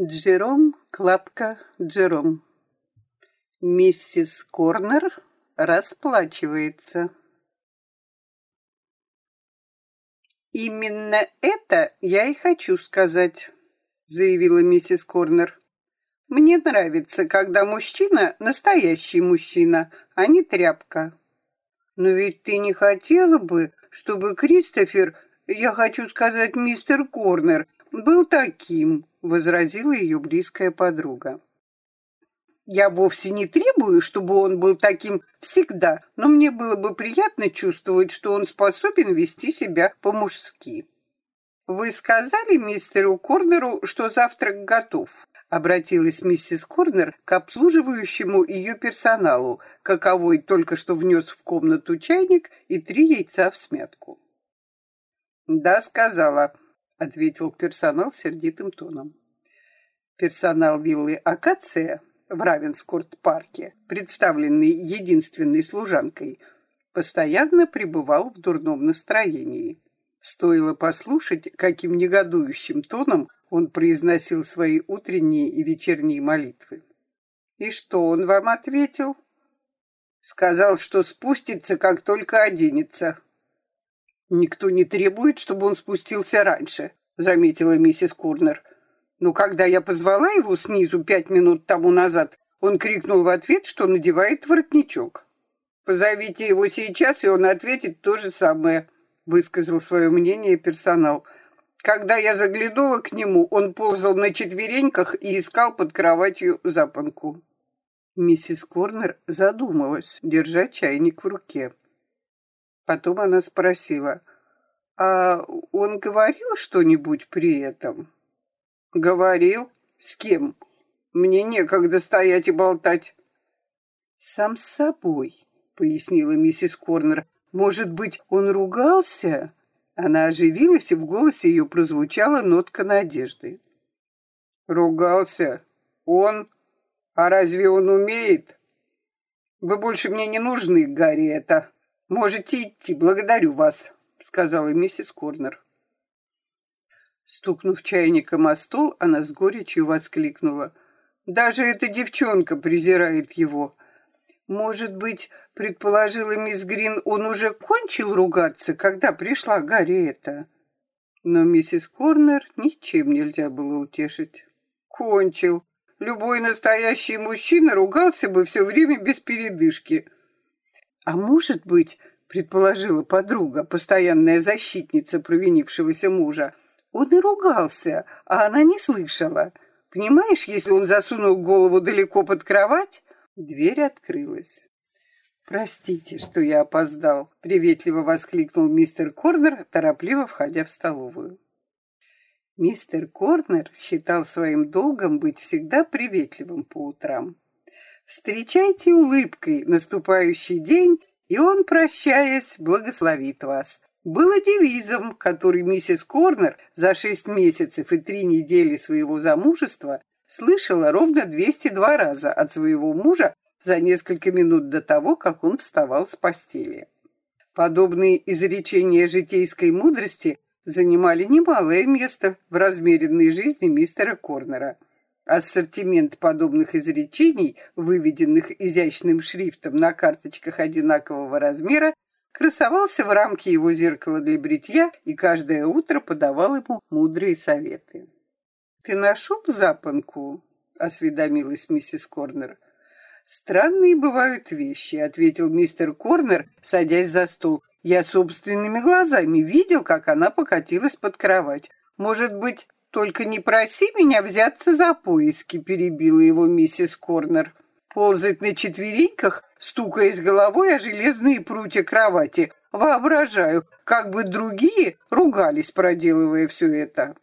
Джером, Клапка, Джером. Миссис Корнер расплачивается. «Именно это я и хочу сказать», — заявила миссис Корнер. «Мне нравится, когда мужчина — настоящий мужчина, а не тряпка». «Но ведь ты не хотела бы, чтобы Кристофер, я хочу сказать, мистер Корнер, был таким», — возразила ее близкая подруга. Я вовсе не требую, чтобы он был таким всегда, но мне было бы приятно чувствовать, что он способен вести себя по-мужски. Вы сказали мистеру Корнеру, что завтрак готов? Обратилась миссис Корнер к обслуживающему ее персоналу, каковой только что внес в комнату чайник и три яйца в смятку. «Да, сказала», — ответил персонал сердитым тоном. Персонал виллы «Акация» в Равенскорт-парке, представленный единственной служанкой, постоянно пребывал в дурном настроении. Стоило послушать, каким негодующим тоном он произносил свои утренние и вечерние молитвы. «И что он вам ответил?» «Сказал, что спустится, как только оденется». «Никто не требует, чтобы он спустился раньше», — заметила миссис Курнер. Но когда я позвала его снизу пять минут тому назад, он крикнул в ответ, что надевает воротничок. «Позовите его сейчас, и он ответит то же самое», — высказал свое мнение персонал. Когда я заглянула к нему, он ползал на четвереньках и искал под кроватью запонку. Миссис Корнер задумалась, держа чайник в руке. Потом она спросила, «А он говорил что-нибудь при этом?» Говорил? С кем? Мне некогда стоять и болтать. Сам с собой, пояснила миссис Корнер. Может быть, он ругался? Она оживилась, и в голосе ее прозвучала нотка надежды. Ругался? Он? А разве он умеет? Вы больше мне не нужны, Гарри, это. Можете идти, благодарю вас, сказала миссис Корнер. Стукнув чайником о стол, она с горечью воскликнула. «Даже эта девчонка презирает его. Может быть, предположила мисс Грин, он уже кончил ругаться, когда пришла Гарриэта?» Но миссис Корнер ничем нельзя было утешить. «Кончил. Любой настоящий мужчина ругался бы все время без передышки». «А может быть, — предположила подруга, постоянная защитница провинившегося мужа, — он и ругался, а она не слышала. Понимаешь, если он засунул голову далеко под кровать, дверь открылась. «Простите, что я опоздал», — приветливо воскликнул мистер Корнер, торопливо входя в столовую. Мистер Корнер считал своим долгом быть всегда приветливым по утрам. Встречайте улыбкой наступающий день, и он, прощаясь, благословит вас было девизом, который миссис Корнер за шесть месяцев и три недели своего замужества слышала ровно 202 раза от своего мужа за несколько минут до того, как он вставал с постели. Подобные изречения житейской мудрости занимали немалое место в размеренной жизни мистера Корнера. Ассортимент подобных изречений, выведенных изящным шрифтом на карточках одинакового размера, красовался в рамке его зеркала для бритья и каждое утро подавал ему мудрые советы. «Ты нашел запонку?» — осведомилась миссис Корнер. «Странные бывают вещи», — ответил мистер Корнер, садясь за стол. «Я собственными глазами видел, как она покатилась под кровать. Может быть, только не проси меня взяться за поиски», — перебила его миссис Корнер ползать на четвереньках, стукаясь головой о железные прутья кровати. Воображаю, как бы другие ругались, проделывая все это.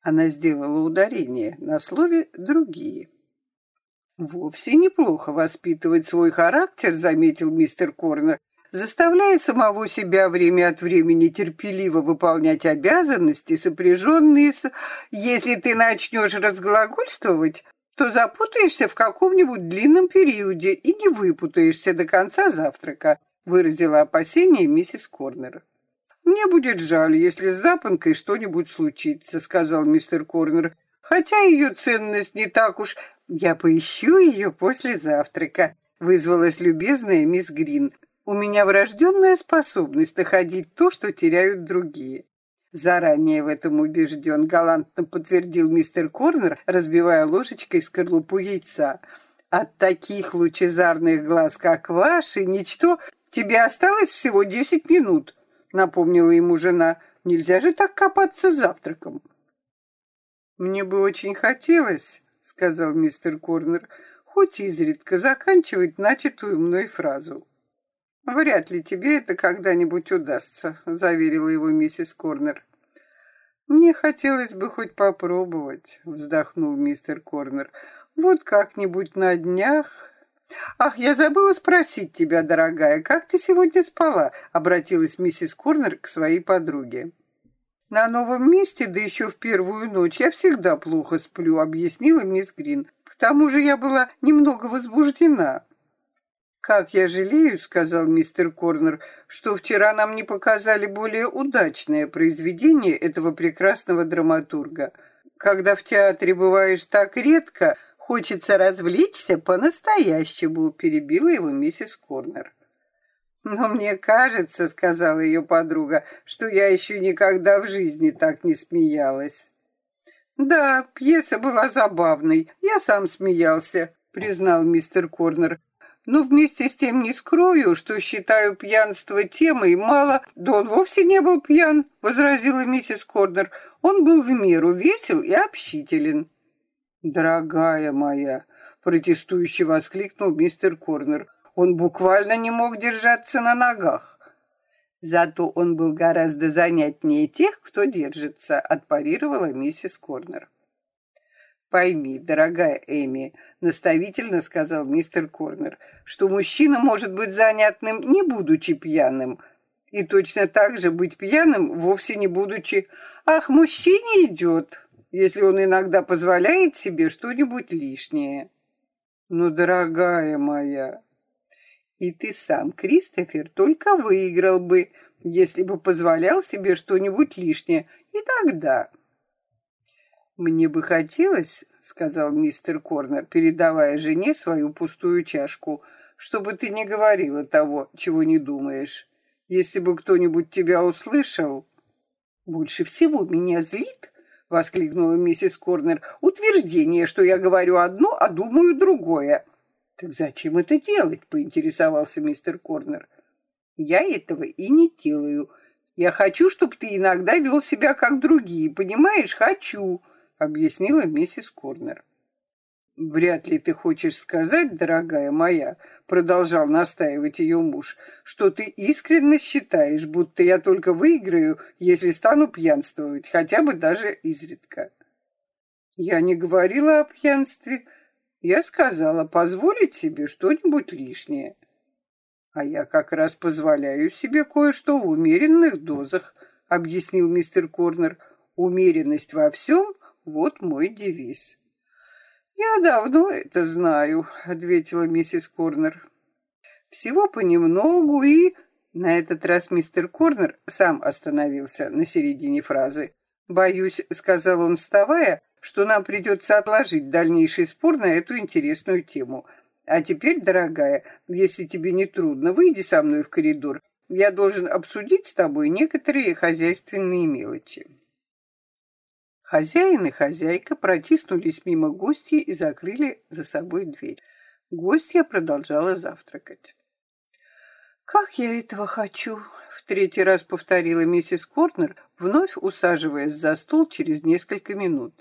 Она сделала ударение на слове «другие». «Вовсе неплохо воспитывать свой характер», — заметил мистер Корнер, заставляя самого себя время от времени терпеливо выполнять обязанности, сопряженные с... «Если ты начнешь разглагольствовать, то запутаешься в каком-нибудь длинном периоде и не выпутаешься до конца завтрака», выразила опасение миссис Корнер. «Мне будет жаль, если с запонкой что-нибудь случится», сказал мистер Корнер. Хотя ее ценность не так уж... Я поищу ее после завтрака, вызвалась любезная мисс Грин. У меня врожденная способность находить то, что теряют другие. Заранее в этом убежден, галантно подтвердил мистер Корнер, разбивая ложечкой скорлупу яйца. От таких лучезарных глаз, как ваши, ничто... Тебе осталось всего десять минут, напомнила ему жена. Нельзя же так копаться завтраком. Мне бы очень хотелось, сказал мистер Корнер, хоть изредка заканчивать начатую мной фразу. «Вряд ли тебе это когда-нибудь удастся», — заверила его миссис Корнер. «Мне хотелось бы хоть попробовать», — вздохнул мистер Корнер. «Вот как-нибудь на днях...» «Ах, я забыла спросить тебя, дорогая, как ты сегодня спала?» — обратилась миссис Корнер к своей подруге. «На новом месте, да еще в первую ночь, я всегда плохо сплю», — объяснила мисс Грин. «К тому же я была немного возбуждена». «Как я жалею», — сказал мистер Корнер, «что вчера нам не показали более удачное произведение этого прекрасного драматурга. Когда в театре бываешь так редко, хочется развлечься по-настоящему», — перебила его миссис Корнер. «Но мне кажется», — сказала ее подруга, «что я еще никогда в жизни так не смеялась». «Да, пьеса была забавной, я сам смеялся», — признал мистер Корнер. Но вместе с тем не скрою, что считаю пьянство темой мало... Да он вовсе не был пьян, возразила миссис Корнер. Он был в меру весел и общителен. Дорогая моя, протестующе воскликнул мистер Корнер. Он буквально не мог держаться на ногах. Зато он был гораздо занятнее тех, кто держится, отпарировала миссис Корнер. Пойми, дорогая Эми, наставительно сказал мистер Корнер, что мужчина может быть занятным, не будучи пьяным, и точно так же быть пьяным, вовсе не будучи «Ах, мужчине идет», если он иногда позволяет себе что-нибудь лишнее. Ну, дорогая моя, и ты сам, Кристофер, только выиграл бы, если бы позволял себе что-нибудь лишнее, и тогда... «Мне бы хотелось, — сказал мистер Корнер, передавая жене свою пустую чашку, — чтобы ты не говорила того, чего не думаешь. Если бы кто-нибудь тебя услышал...» «Больше всего меня злит, — воскликнула миссис Корнер, — утверждение, что я говорю одно, а думаю другое». «Так зачем это делать?» — поинтересовался мистер Корнер. «Я этого и не делаю. Я хочу, чтобы ты иногда вел себя как другие, понимаешь? Хочу!» Объяснила миссис Корнер. «Вряд ли ты хочешь сказать, дорогая моя, — продолжал настаивать ее муж, — что ты искренне считаешь, будто я только выиграю, если стану пьянствовать, хотя бы даже изредка». «Я не говорила о пьянстве. Я сказала, позволить себе что-нибудь лишнее». «А я как раз позволяю себе кое-что в умеренных дозах», — объяснил мистер Корнер. «Умеренность во всем — вот мой девиз. «Я давно это знаю», — ответила миссис Корнер. «Всего понемногу и...» На этот раз мистер Корнер сам остановился на середине фразы. «Боюсь», — сказал он, вставая, «что нам придется отложить дальнейший спор на эту интересную тему. А теперь, дорогая, если тебе не трудно, выйди со мной в коридор. Я должен обсудить с тобой некоторые хозяйственные мелочи». Хозяин и хозяйка протиснулись мимо гостей и закрыли за собой дверь. Гостья продолжала завтракать. «Как я этого хочу!» — в третий раз повторила миссис Кортнер, вновь усаживаясь за стол через несколько минут.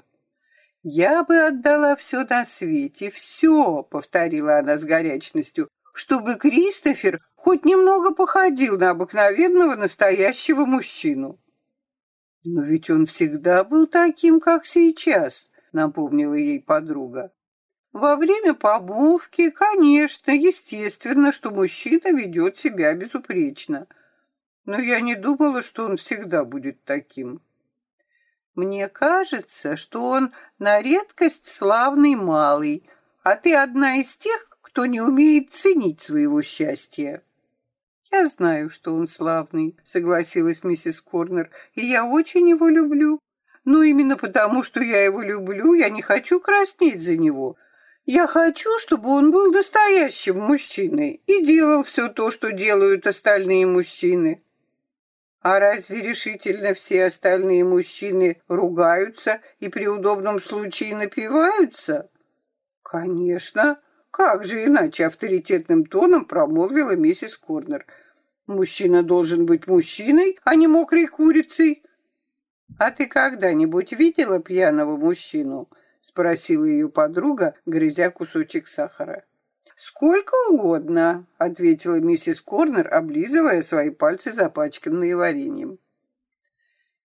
«Я бы отдала все на свете, все!» — повторила она с горячностью, «чтобы Кристофер хоть немного походил на обыкновенного настоящего мужчину». Но ведь он всегда был таким, как сейчас, напомнила ей подруга. Во время помолвки, конечно, естественно, что мужчина ведет себя безупречно. Но я не думала, что он всегда будет таким. Мне кажется, что он на редкость славный малый, а ты одна из тех, кто не умеет ценить своего счастья. «Я знаю, что он славный», — согласилась миссис Корнер, «и я очень его люблю. Но именно потому, что я его люблю, я не хочу краснеть за него. Я хочу, чтобы он был настоящим мужчиной и делал все то, что делают остальные мужчины. А разве решительно все остальные мужчины ругаются и при удобном случае напиваются? Конечно. Как же иначе авторитетным тоном промолвила миссис Корнер. Мужчина должен быть мужчиной, а не мокрой курицей. А ты когда-нибудь видела пьяного мужчину? Спросила ее подруга, грызя кусочек сахара. «Сколько угодно», — ответила миссис Корнер, облизывая свои пальцы, запачканные вареньем.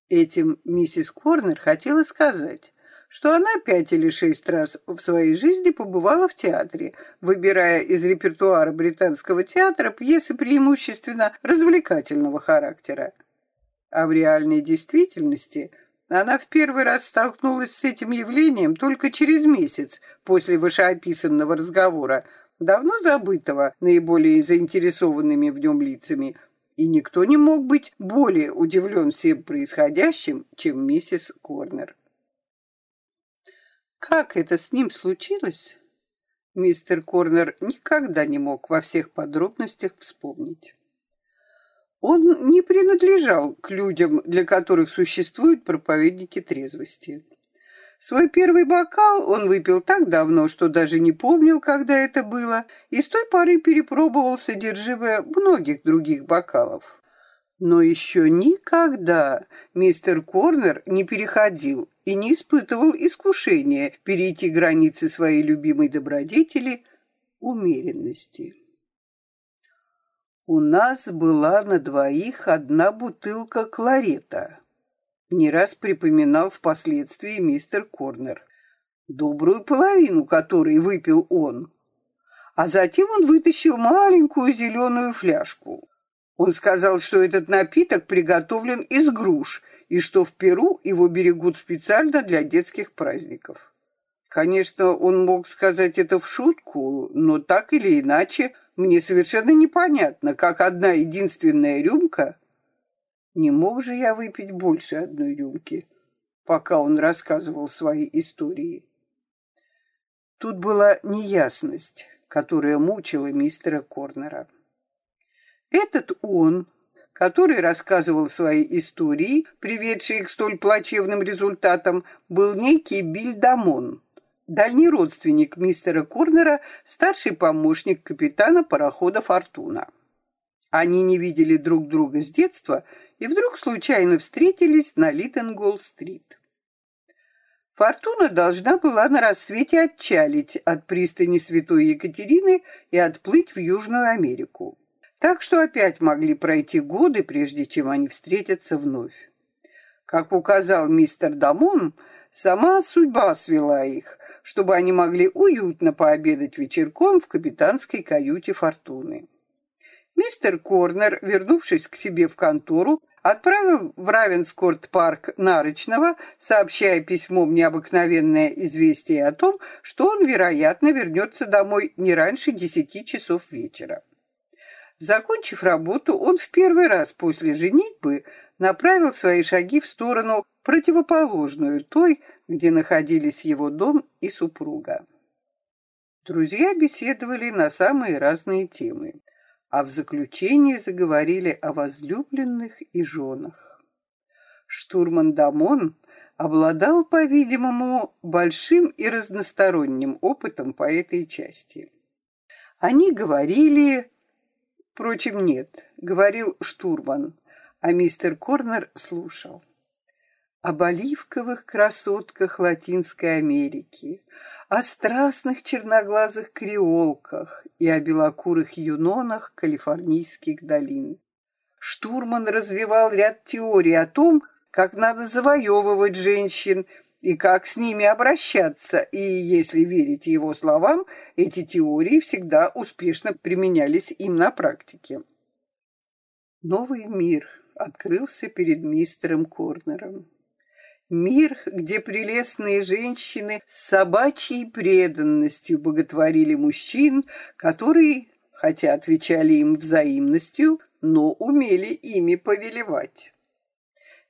Этим миссис Корнер хотела сказать, что она пять или шесть раз в своей жизни побывала в театре, выбирая из репертуара британского театра пьесы преимущественно развлекательного характера. А в реальной действительности она в первый раз столкнулась с этим явлением только через месяц после вышеописанного разговора, давно забытого наиболее заинтересованными в нем лицами, и никто не мог быть более удивлен всем происходящим, чем миссис Корнер. Как это с ним случилось? Мистер Корнер никогда не мог во всех подробностях вспомнить. Он не принадлежал к людям, для которых существуют проповедники трезвости. Свой первый бокал он выпил так давно, что даже не помнил, когда это было, и с той поры перепробовал содержимое многих других бокалов. Но еще никогда мистер Корнер не переходил и не испытывал искушения перейти границы своей любимой добродетели умеренности. У нас была на двоих одна бутылка кларета. Не раз припоминал впоследствии мистер Корнер. Добрую половину которой выпил он. А затем он вытащил маленькую зеленую фляжку. Он сказал, что этот напиток приготовлен из груш и что в Перу его берегут специально для детских праздников. Конечно, он мог сказать это в шутку, но так или иначе мне совершенно непонятно, как одна единственная рюмка... Не мог же я выпить больше одной рюмки, пока он рассказывал свои истории. Тут была неясность, которая мучила мистера Корнера. Этот он, который рассказывал свои истории, приведшие к столь плачевным результатам, был некий Бильдамон, дальний родственник мистера Корнера, старший помощник капитана парохода «Фортуна». Они не видели друг друга с детства и вдруг случайно встретились на Литтенгол-стрит. Фортуна должна была на рассвете отчалить от пристани Святой Екатерины и отплыть в Южную Америку. Так что опять могли пройти годы, прежде чем они встретятся вновь. Как указал мистер Дамон, сама судьба свела их, чтобы они могли уютно пообедать вечерком в капитанской каюте «Фортуны». Мистер Корнер, вернувшись к себе в контору, отправил в Равенскорт-парк Нарочного, сообщая письмом необыкновенное известие о том, что он, вероятно, вернется домой не раньше десяти часов вечера. Закончив работу, он в первый раз после женитьбы направил свои шаги в сторону противоположную той, где находились его дом и супруга. Друзья беседовали на самые разные темы, а в заключении заговорили о возлюбленных и женах. Штурман Дамон обладал, по-видимому, большим и разносторонним опытом по этой части. Они говорили Впрочем, нет, говорил штурман, а мистер Корнер слушал. Об оливковых красотках Латинской Америки, о страстных черноглазых креолках и о белокурых юнонах калифорнийских долин. Штурман развивал ряд теорий о том, как надо завоевывать женщин и как с ними обращаться, и, если верить его словам, эти теории всегда успешно применялись им на практике. Новый мир открылся перед мистером Корнером. Мир, где прелестные женщины с собачьей преданностью боготворили мужчин, которые, хотя отвечали им взаимностью, но умели ими повелевать.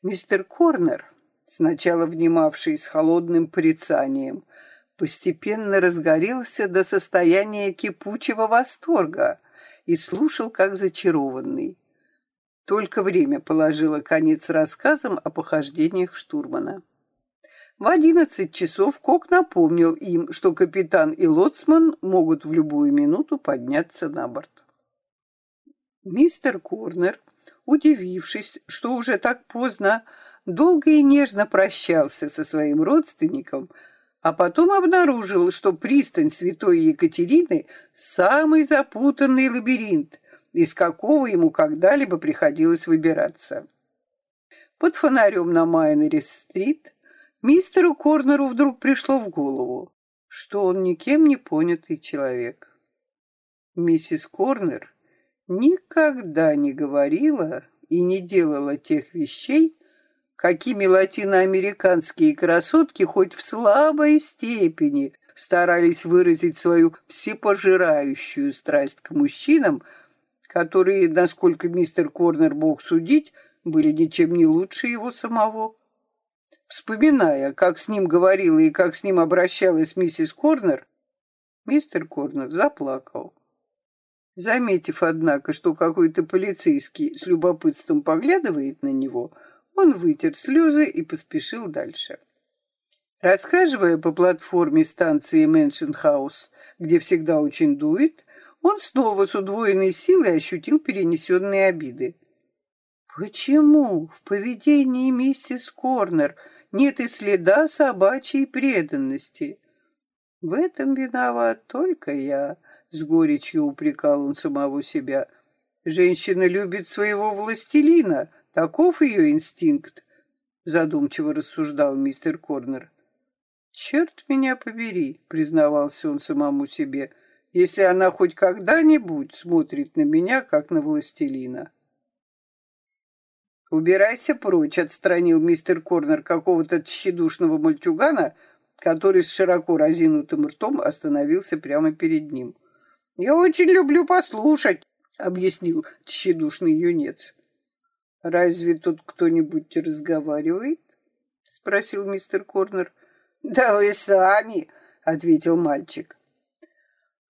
Мистер Корнер сначала внимавший с холодным порицанием, постепенно разгорелся до состояния кипучего восторга и слушал как зачарованный. Только время положило конец рассказам о похождениях штурмана. В одиннадцать часов Кок напомнил им, что капитан и лоцман могут в любую минуту подняться на борт. Мистер Корнер, удивившись, что уже так поздно, долго и нежно прощался со своим родственником, а потом обнаружил, что пристань Святой Екатерины — самый запутанный лабиринт, из какого ему когда-либо приходилось выбираться. Под фонарем на Майнере-стрит Мистеру Корнеру вдруг пришло в голову, что он никем не понятый человек. Миссис Корнер никогда не говорила и не делала тех вещей, какими латиноамериканские красотки хоть в слабой степени старались выразить свою всепожирающую страсть к мужчинам, которые, насколько мистер Корнер мог судить, были ничем не лучше его самого. Вспоминая, как с ним говорила и как с ним обращалась миссис Корнер, мистер Корнер заплакал. Заметив, однако, что какой-то полицейский с любопытством поглядывает на него, он вытер слезы и поспешил дальше. Расхаживая по платформе станции Мэншенхаус, где всегда очень дует, он снова с удвоенной силой ощутил перенесенные обиды. Почему в поведении миссис Корнер нет и следа собачьей преданности. В этом виноват только я, с горечью упрекал он самого себя. Женщина любит своего властелина, таков ее инстинкт, задумчиво рассуждал мистер Корнер. Черт меня побери, признавался он самому себе, если она хоть когда-нибудь смотрит на меня, как на властелина. «Убирайся прочь», — отстранил мистер Корнер какого-то тщедушного мальчугана, который с широко разинутым ртом остановился прямо перед ним. «Я очень люблю послушать», — объяснил тщедушный юнец. «Разве тут кто-нибудь разговаривает?» — спросил мистер Корнер. «Да вы сами», — ответил мальчик.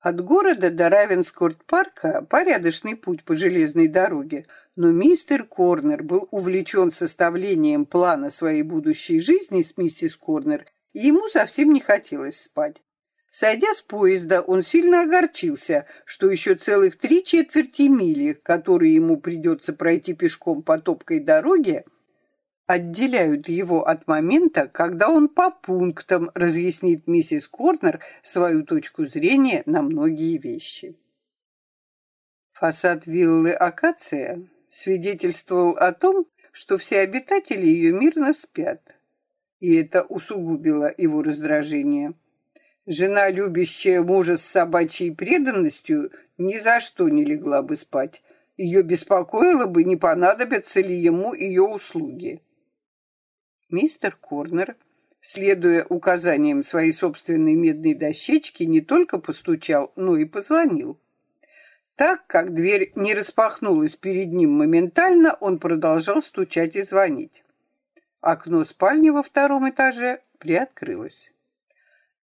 От города до Равенскорт-парка порядочный путь по железной дороге, но мистер Корнер был увлечен составлением плана своей будущей жизни с миссис Корнер, и ему совсем не хотелось спать. Сойдя с поезда, он сильно огорчился, что еще целых три четверти мили, которые ему придется пройти пешком по топкой дороге, отделяют его от момента, когда он по пунктам разъяснит миссис Корнер свою точку зрения на многие вещи. Фасад виллы «Акация» свидетельствовал о том, что все обитатели ее мирно спят. И это усугубило его раздражение. Жена, любящая мужа с собачьей преданностью, ни за что не легла бы спать. Ее беспокоило бы, не понадобятся ли ему ее услуги. Мистер Корнер, следуя указаниям своей собственной медной дощечки, не только постучал, но и позвонил. Так как дверь не распахнулась перед ним моментально, он продолжал стучать и звонить. Окно спальни во втором этаже приоткрылось.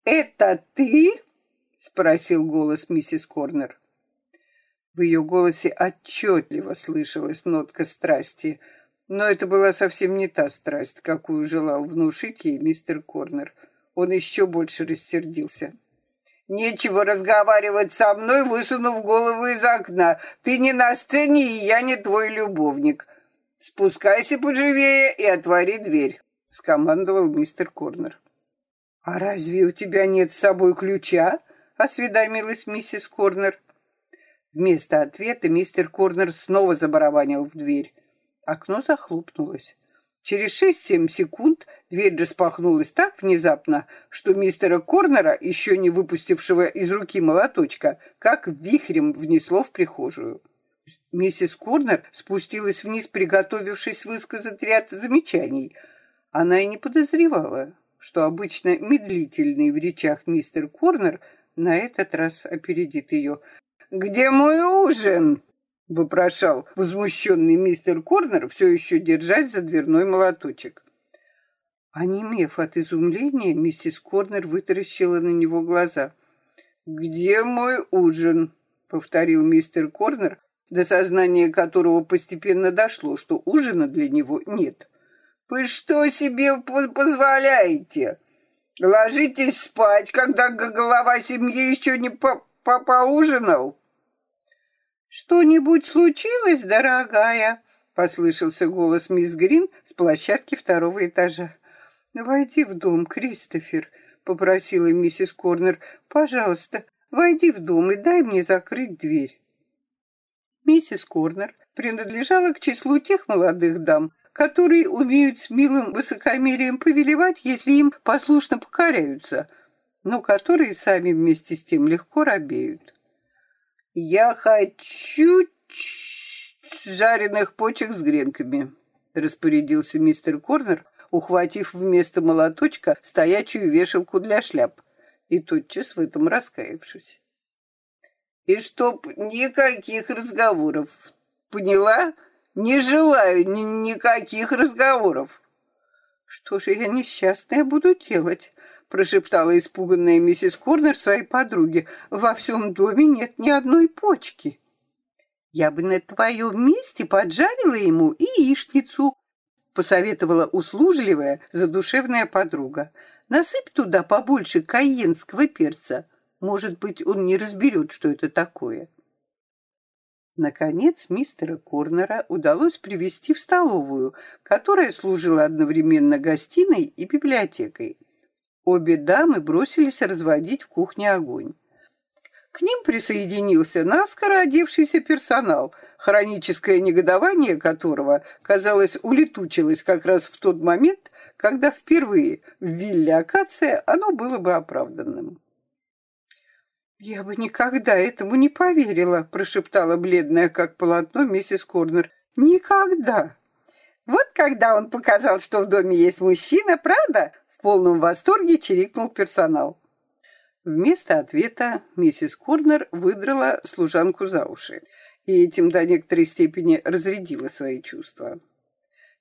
«Это ты?» — спросил голос миссис Корнер. В ее голосе отчетливо слышалась нотка страсти, но это была совсем не та страсть, какую желал внушить ей мистер Корнер. Он еще больше рассердился. Нечего разговаривать со мной, высунув голову из окна. Ты не на сцене, и я не твой любовник. Спускайся поживее и отвори дверь, — скомандовал мистер Корнер. — А разве у тебя нет с собой ключа? — осведомилась миссис Корнер. Вместо ответа мистер Корнер снова забарабанил в дверь. Окно захлопнулось. Через шесть-семь секунд дверь распахнулась так внезапно, что мистера Корнера, еще не выпустившего из руки молоточка, как вихрем внесло в прихожую. Миссис Корнер спустилась вниз, приготовившись высказать ряд замечаний. Она и не подозревала, что обычно медлительный в речах мистер Корнер на этот раз опередит ее. «Где мой ужин?» — вопрошал возмущенный мистер Корнер, все еще держась за дверной молоточек. Онемев от изумления, миссис Корнер вытаращила на него глаза. «Где мой ужин?» — повторил мистер Корнер, до сознания которого постепенно дошло, что ужина для него нет. «Вы что себе позволяете? Ложитесь спать, когда голова семьи еще не по по поужинал?» «Что-нибудь случилось, дорогая?» — послышался голос мисс Грин с площадки второго этажа. «Войди в дом, Кристофер», — попросила миссис Корнер. «Пожалуйста, войди в дом и дай мне закрыть дверь». Миссис Корнер принадлежала к числу тех молодых дам, которые умеют с милым высокомерием повелевать, если им послушно покоряются, но которые сами вместе с тем легко робеют. «Я хочу жареных почек с гренками», — распорядился мистер Корнер, ухватив вместо молоточка стоячую вешалку для шляп, и тотчас в этом раскаявшись. «И чтоб никаких разговоров, поняла? Не желаю ни никаких разговоров». «Что же я несчастная буду делать?» прошептала испуганная миссис Корнер своей подруге. «Во всем доме нет ни одной почки». «Я бы на твоем месте поджарила ему яичницу», посоветовала услужливая, задушевная подруга. «Насыпь туда побольше кайенского перца. Может быть, он не разберет, что это такое». Наконец, мистера Корнера удалось привести в столовую, которая служила одновременно гостиной и библиотекой. Обе дамы бросились разводить в кухне огонь. К ним присоединился наскоро одевшийся персонал, хроническое негодование которого, казалось, улетучилось как раз в тот момент, когда впервые в вилле Акация оно было бы оправданным. «Я бы никогда этому не поверила», — прошептала бледная, как полотно, миссис Корнер. «Никогда!» «Вот когда он показал, что в доме есть мужчина, правда?» полном восторге чирикнул персонал. Вместо ответа миссис Корнер выдрала служанку за уши и этим до некоторой степени разрядила свои чувства.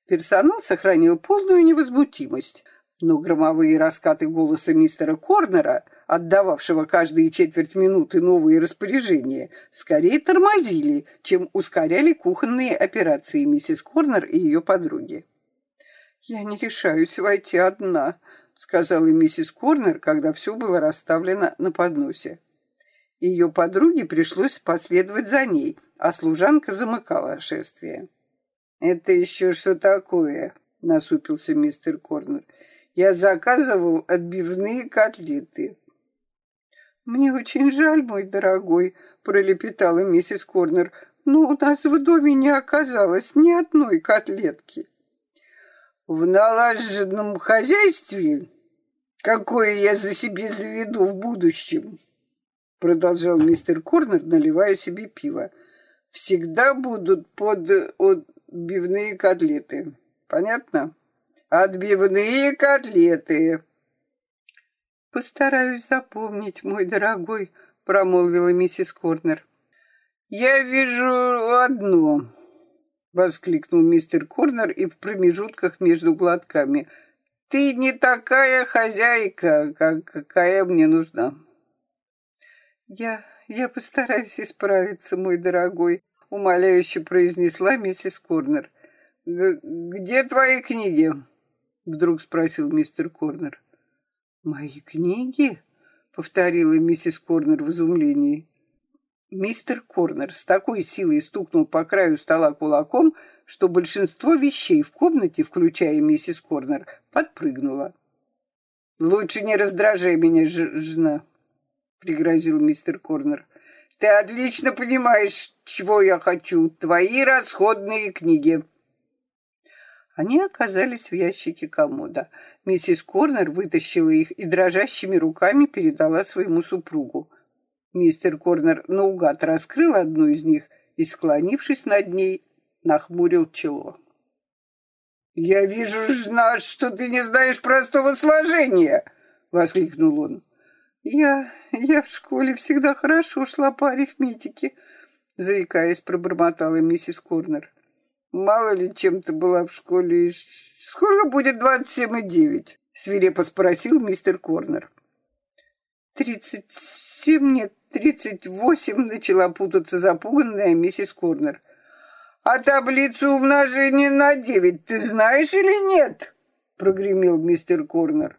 Персонал сохранил полную невозмутимость, но громовые раскаты голоса мистера Корнера, отдававшего каждые четверть минуты новые распоряжения, скорее тормозили, чем ускоряли кухонные операции миссис Корнер и ее подруги. «Я не решаюсь войти одна», — сказала миссис Корнер, когда все было расставлено на подносе. Ее подруге пришлось последовать за ней, а служанка замыкала шествие. «Это еще что такое?» — насупился мистер Корнер. «Я заказывал отбивные котлеты». «Мне очень жаль, мой дорогой», — пролепетала миссис Корнер, «но у нас в доме не оказалось ни одной котлетки». В налаженном хозяйстве, какое я за себе заведу в будущем, продолжал мистер Корнер, наливая себе пиво, всегда будут под отбивные котлеты. Понятно? Отбивные котлеты. Постараюсь запомнить, мой дорогой, промолвила миссис Корнер. Я вижу одно. — воскликнул мистер Корнер и в промежутках между глотками. «Ты не такая хозяйка, как какая мне нужна». «Я... я постараюсь исправиться, мой дорогой», — умоляюще произнесла миссис Корнер. «Где твои книги?» — вдруг спросил мистер Корнер. «Мои книги?» — повторила миссис Корнер в изумлении. Мистер Корнер с такой силой стукнул по краю стола кулаком, что большинство вещей в комнате, включая миссис Корнер, подпрыгнуло. «Лучше не раздражай меня, жена», — пригрозил мистер Корнер. «Ты отлично понимаешь, чего я хочу. Твои расходные книги». Они оказались в ящике комода. Миссис Корнер вытащила их и дрожащими руками передала своему супругу. Мистер Корнер наугад раскрыл одну из них и, склонившись над ней, нахмурил чело. «Я вижу, жена, что ты не знаешь простого сложения!» — воскликнул он. «Я... я в школе всегда хорошо шла по арифметике», — заикаясь, пробормотала миссис Корнер. Мало ли чем ты была в школе. Сколько будет двадцать семь и девять? Свирепо спросил мистер Корнер. Тридцать семь, нет, тридцать восемь, начала путаться запуганная миссис Корнер. А таблицу умножения на девять ты знаешь или нет? Прогремел мистер Корнер.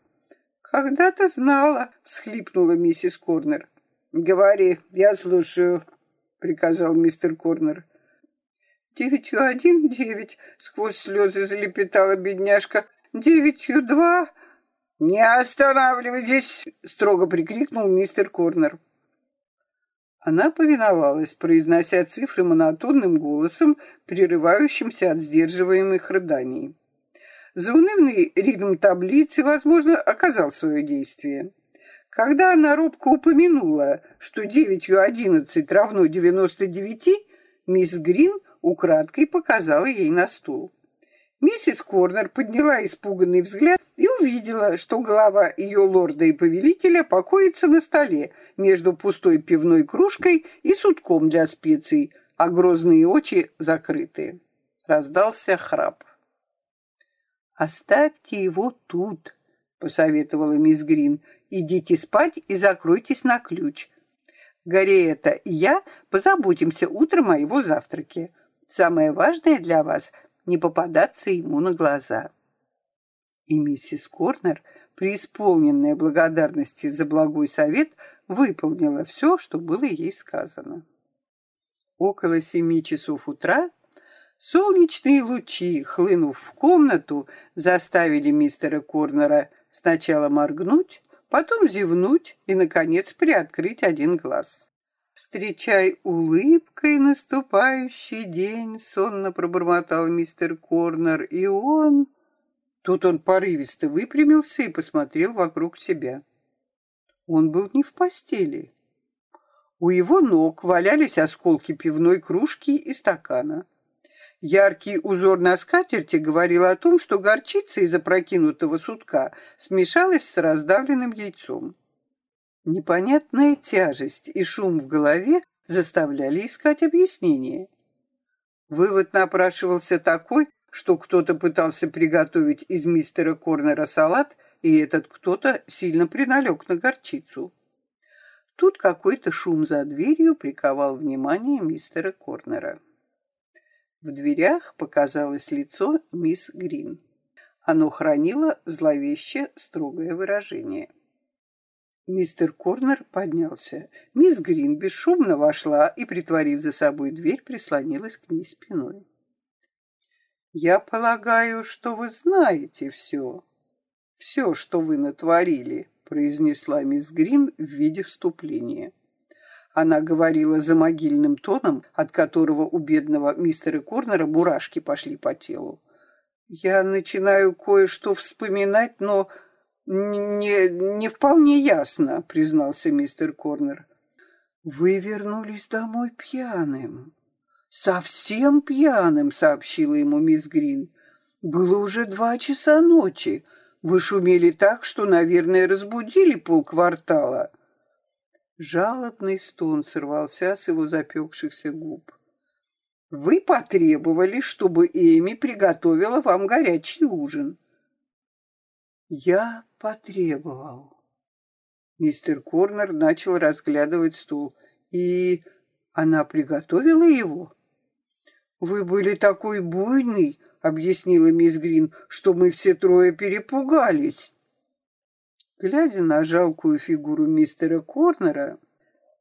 Когда-то знала, всхлипнула миссис Корнер. Говори, я слушаю, приказал мистер Корнер. Девятью один, девять, сквозь слезы залепетала бедняжка. Девятью два. Не останавливайтесь, строго прикрикнул мистер Корнер. Она повиновалась, произнося цифры монотонным голосом, прерывающимся от сдерживаемых рыданий. Заунывный ритм таблицы, возможно, оказал свое действие. Когда она робко упомянула, что девятью одиннадцать равно девяносто девяти, мисс Грин украдкой показала ей на стул. Миссис Корнер подняла испуганный взгляд и увидела, что голова ее лорда и повелителя покоится на столе между пустой пивной кружкой и сутком для специй, а грозные очи закрыты. Раздался храп. «Оставьте его тут», — посоветовала мисс Грин. «Идите спать и закройтесь на ключ. Гарриета и я позаботимся утром о его завтраке. Самое важное для вас — не попадаться ему на глаза». И миссис Корнер, преисполненная благодарности за благой совет, выполнила все, что было ей сказано. Около семи часов утра солнечные лучи, хлынув в комнату, заставили мистера Корнера сначала моргнуть, потом зевнуть и, наконец, приоткрыть один глаз. «Встречай улыбкой наступающий день», — сонно пробормотал мистер Корнер, и он... Тут он порывисто выпрямился и посмотрел вокруг себя. Он был не в постели. У его ног валялись осколки пивной кружки и стакана. Яркий узор на скатерти говорил о том, что горчица из опрокинутого сутка смешалась с раздавленным яйцом. Непонятная тяжесть и шум в голове заставляли искать объяснение. Вывод напрашивался такой, что кто-то пытался приготовить из мистера Корнера салат, и этот кто-то сильно приналег на горчицу. Тут какой-то шум за дверью приковал внимание мистера Корнера. В дверях показалось лицо мисс Грин. Оно хранило зловеще строгое выражение. Мистер Корнер поднялся. Мисс Грин бесшумно вошла и, притворив за собой дверь, прислонилась к ней спиной. «Я полагаю, что вы знаете все, все, что вы натворили», произнесла мисс Грин в виде вступления. Она говорила за могильным тоном, от которого у бедного мистера Корнера мурашки пошли по телу. «Я начинаю кое-что вспоминать, но «Не, не вполне ясно», — признался мистер Корнер. «Вы вернулись домой пьяным». «Совсем пьяным», — сообщила ему мисс Грин. «Было уже два часа ночи. Вы шумели так, что, наверное, разбудили полквартала». Жалобный стон сорвался с его запекшихся губ. «Вы потребовали, чтобы Эми приготовила вам горячий ужин». «Я потребовал. Мистер Корнер начал разглядывать стул. И она приготовила его? Вы были такой буйный, объяснила мисс Грин, что мы все трое перепугались. Глядя на жалкую фигуру мистера Корнера,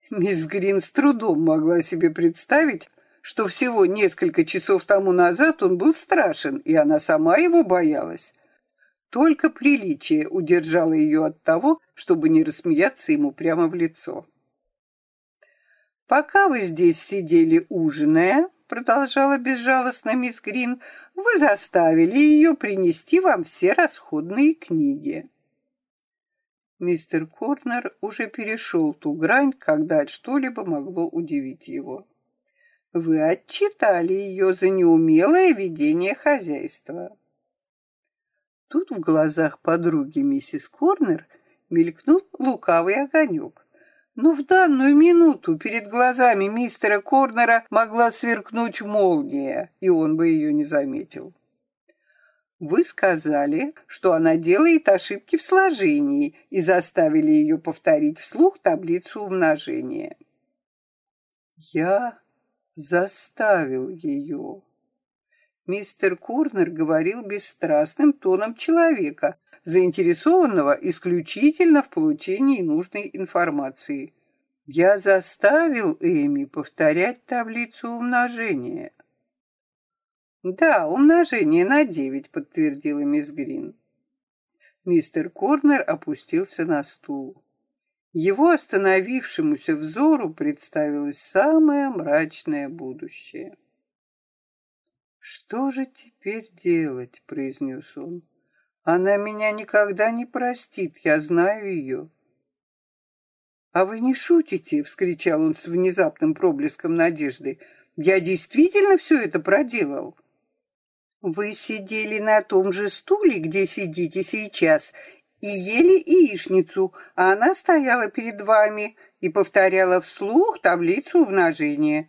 мисс Грин с трудом могла себе представить, что всего несколько часов тому назад он был страшен, и она сама его боялась. Только приличие удержало ее от того, чтобы не рассмеяться ему прямо в лицо. «Пока вы здесь сидели ужиная», — продолжала безжалостно мисс Грин, «вы заставили ее принести вам все расходные книги». Мистер Корнер уже перешел ту грань, когда что-либо могло удивить его. «Вы отчитали ее за неумелое ведение хозяйства». Тут в глазах подруги миссис Корнер мелькнул лукавый огонек. Но в данную минуту перед глазами мистера Корнера могла сверкнуть молния, и он бы ее не заметил. Вы сказали, что она делает ошибки в сложении и заставили ее повторить вслух таблицу умножения. Я заставил ее. Мистер Корнер говорил бесстрастным тоном человека, заинтересованного исключительно в получении нужной информации. Я заставил Эми повторять таблицу умножения. Да, умножение на девять, подтвердила мисс Грин. Мистер Корнер опустился на стул. Его остановившемуся взору представилось самое мрачное будущее. «Что же теперь делать?» — произнес он. «Она меня никогда не простит, я знаю ее». «А вы не шутите?» — вскричал он с внезапным проблеском надежды. «Я действительно все это проделал?» «Вы сидели на том же стуле, где сидите сейчас, и ели яичницу, а она стояла перед вами и повторяла вслух таблицу умножения.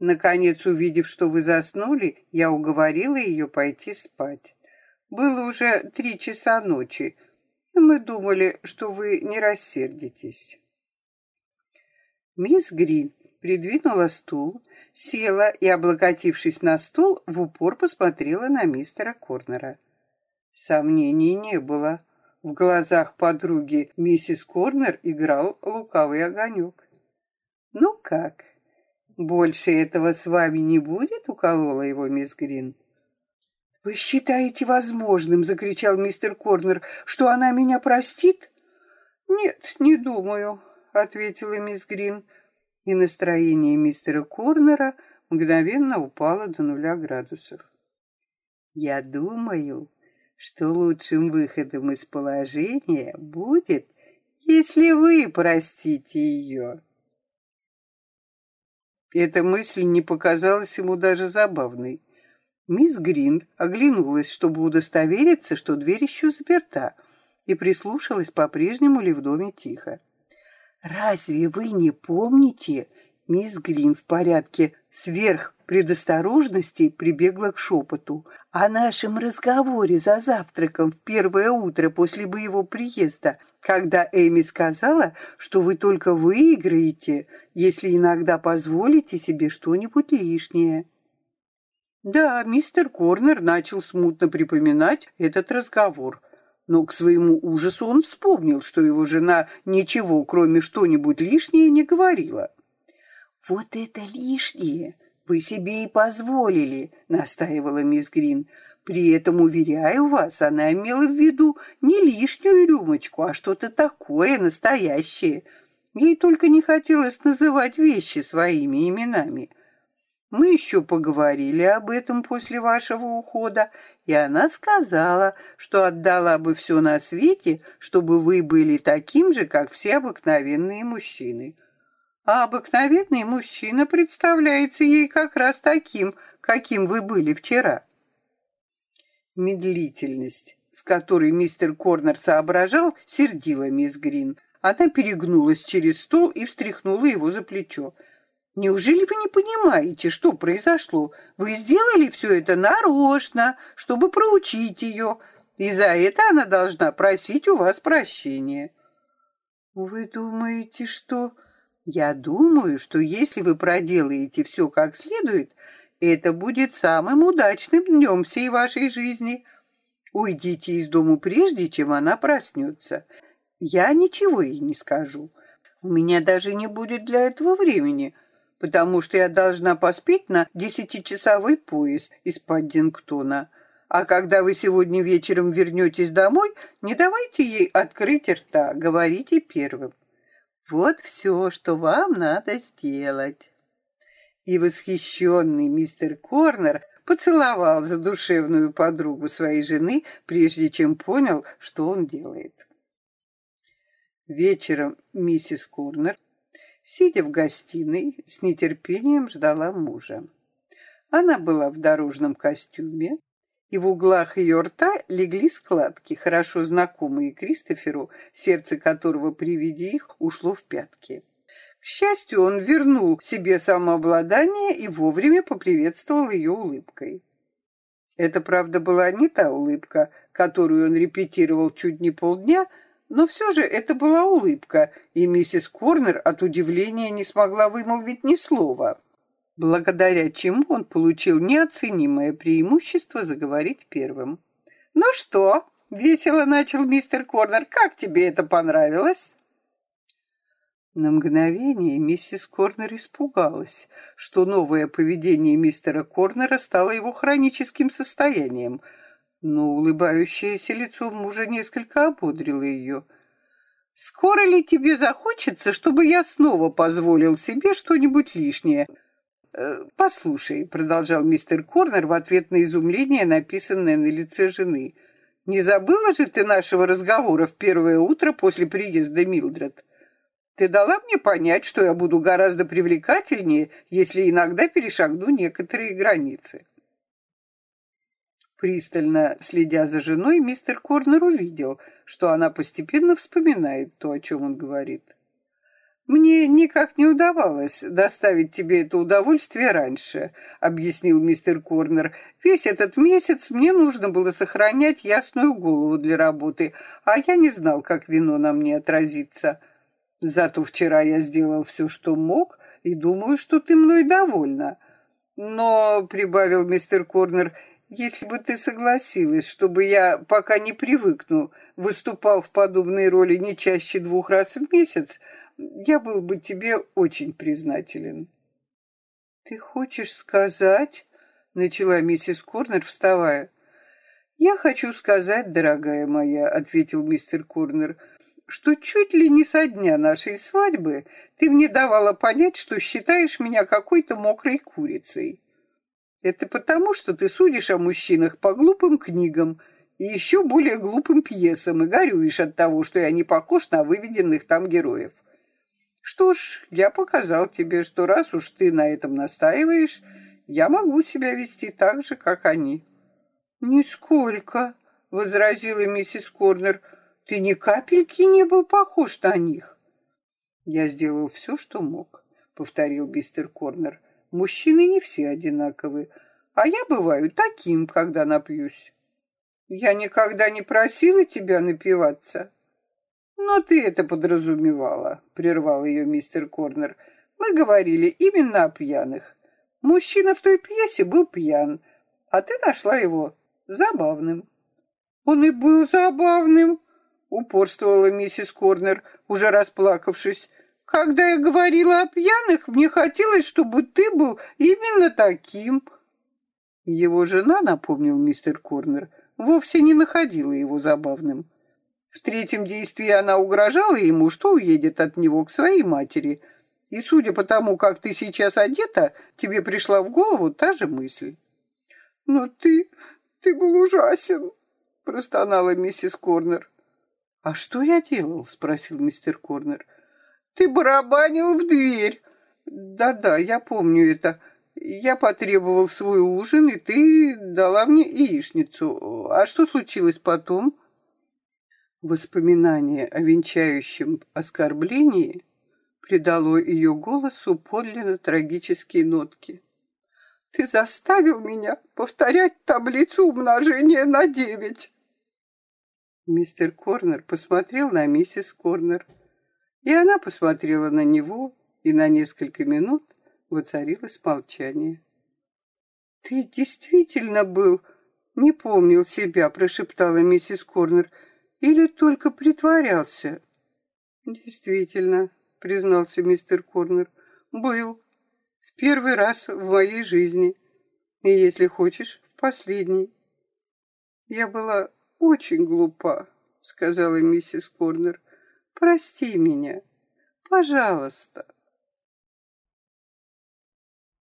Наконец, увидев, что вы заснули, я уговорила ее пойти спать. Было уже три часа ночи, и мы думали, что вы не рассердитесь. Мисс Грин придвинула стул, села и, облокотившись на стул, в упор посмотрела на мистера Корнера. Сомнений не было. В глазах подруги миссис Корнер играл лукавый огонек. «Ну как, больше этого с вами не будет?» — уколола его мисс Грин. «Вы считаете возможным, — закричал мистер Корнер, — что она меня простит?» «Нет, не думаю», — ответила мисс Грин, и настроение мистера Корнера мгновенно упало до нуля градусов. «Я думаю, что лучшим выходом из положения будет, если вы простите ее». Эта мысль не показалась ему даже забавной. Мисс Гринд оглянулась, чтобы удостовериться, что дверь еще заперта, и прислушалась, по-прежнему ли в доме тихо. «Разве вы не помните?» Мисс Грин в порядке сверх предосторожности прибегла к шепоту. О нашем разговоре за завтраком в первое утро после моего приезда, когда Эми сказала, что вы только выиграете, если иногда позволите себе что-нибудь лишнее. Да, мистер Корнер начал смутно припоминать этот разговор, но к своему ужасу он вспомнил, что его жена ничего, кроме что-нибудь лишнее, не говорила. «Вот это лишнее вы себе и позволили», — настаивала мисс Грин. «При этом, уверяю вас, она имела в виду не лишнюю рюмочку, а что-то такое настоящее. Ей только не хотелось называть вещи своими именами». Мы еще поговорили об этом после вашего ухода, и она сказала, что отдала бы все на свете, чтобы вы были таким же, как все обыкновенные мужчины а обыкновенный мужчина представляется ей как раз таким, каким вы были вчера. Медлительность, с которой мистер Корнер соображал, сердила мисс Грин. Она перегнулась через стол и встряхнула его за плечо. «Неужели вы не понимаете, что произошло? Вы сделали все это нарочно, чтобы проучить ее, и за это она должна просить у вас прощения». «Вы думаете, что...» Я думаю, что если вы проделаете все как следует, это будет самым удачным днем всей вашей жизни. Уйдите из дому прежде, чем она проснется. Я ничего ей не скажу. У меня даже не будет для этого времени, потому что я должна поспеть на десятичасовой поезд из Паддингтона. А когда вы сегодня вечером вернетесь домой, не давайте ей открыть рта, говорите первым. Вот все, что вам надо сделать. И восхищенный мистер Корнер поцеловал задушевную подругу своей жены, прежде чем понял, что он делает. Вечером миссис Корнер, сидя в гостиной, с нетерпением ждала мужа. Она была в дорожном костюме, и в углах ее рта легли складки, хорошо знакомые Кристоферу, сердце которого при виде их ушло в пятки. К счастью, он вернул себе самообладание и вовремя поприветствовал ее улыбкой. Это, правда, была не та улыбка, которую он репетировал чуть не полдня, но все же это была улыбка, и миссис Корнер от удивления не смогла вымолвить ни слова, благодаря чему он получил неоценимое преимущество заговорить первым. «Ну что?» — весело начал мистер Корнер. «Как тебе это понравилось?» На мгновение миссис Корнер испугалась, что новое поведение мистера Корнера стало его хроническим состоянием — но улыбающееся лицо мужа несколько ободрило ее. «Скоро ли тебе захочется, чтобы я снова позволил себе что-нибудь лишнее?» «Э, «Послушай», — продолжал мистер Корнер в ответ на изумление, написанное на лице жены, «не забыла же ты нашего разговора в первое утро после приезда Милдред? Ты дала мне понять, что я буду гораздо привлекательнее, если иногда перешагну некоторые границы». Пристально следя за женой, мистер Корнер увидел, что она постепенно вспоминает то, о чем он говорит. «Мне никак не удавалось доставить тебе это удовольствие раньше», — объяснил мистер Корнер. «Весь этот месяц мне нужно было сохранять ясную голову для работы, а я не знал, как вино на мне отразится. Зато вчера я сделал все, что мог, и думаю, что ты мной довольна». «Но», — прибавил мистер Корнер, если бы ты согласилась, чтобы я, пока не привыкну, выступал в подобной роли не чаще двух раз в месяц, я был бы тебе очень признателен. Ты хочешь сказать, начала миссис Корнер, вставая. Я хочу сказать, дорогая моя, ответил мистер Корнер, что чуть ли не со дня нашей свадьбы ты мне давала понять, что считаешь меня какой-то мокрой курицей. Это потому, что ты судишь о мужчинах по глупым книгам и еще более глупым пьесам и горюешь от того, что я не похож на выведенных там героев. Что ж, я показал тебе, что раз уж ты на этом настаиваешь, я могу себя вести так же, как они. Нисколько, возразила миссис Корнер. Ты ни капельки не был похож на них. Я сделал все, что мог, повторил мистер Корнер. Мужчины не все одинаковы, а я бываю таким, когда напьюсь. Я никогда не просила тебя напиваться. Но ты это подразумевала, прервал ее мистер Корнер. Мы говорили именно о пьяных. Мужчина в той пьесе был пьян, а ты нашла его забавным. Он и был забавным, упорствовала миссис Корнер, уже расплакавшись. Когда я говорила о пьяных, мне хотелось, чтобы ты был именно таким. Его жена, напомнил мистер Корнер, вовсе не находила его забавным. В третьем действии она угрожала ему, что уедет от него к своей матери. И судя по тому, как ты сейчас одета, тебе пришла в голову та же мысль. Но ты, ты был ужасен, простонала миссис Корнер. А что я делал? спросил мистер Корнер. Ты барабанил в дверь. Да-да, я помню это. Я потребовал свой ужин, и ты дала мне яичницу. А что случилось потом? Воспоминание о венчающем оскорблении придало ее голосу подлинно трагические нотки. Ты заставил меня повторять таблицу умножения на девять. Мистер Корнер посмотрел на миссис Корнер. И она посмотрела на него, и на несколько минут воцарилось молчание. «Ты действительно был, не помнил себя», — прошептала миссис Корнер, — «или только притворялся?» «Действительно», — признался мистер Корнер, — «был. В первый раз в моей жизни. И, если хочешь, в последний». «Я была очень глупа», — сказала миссис Корнер. Прости меня, пожалуйста.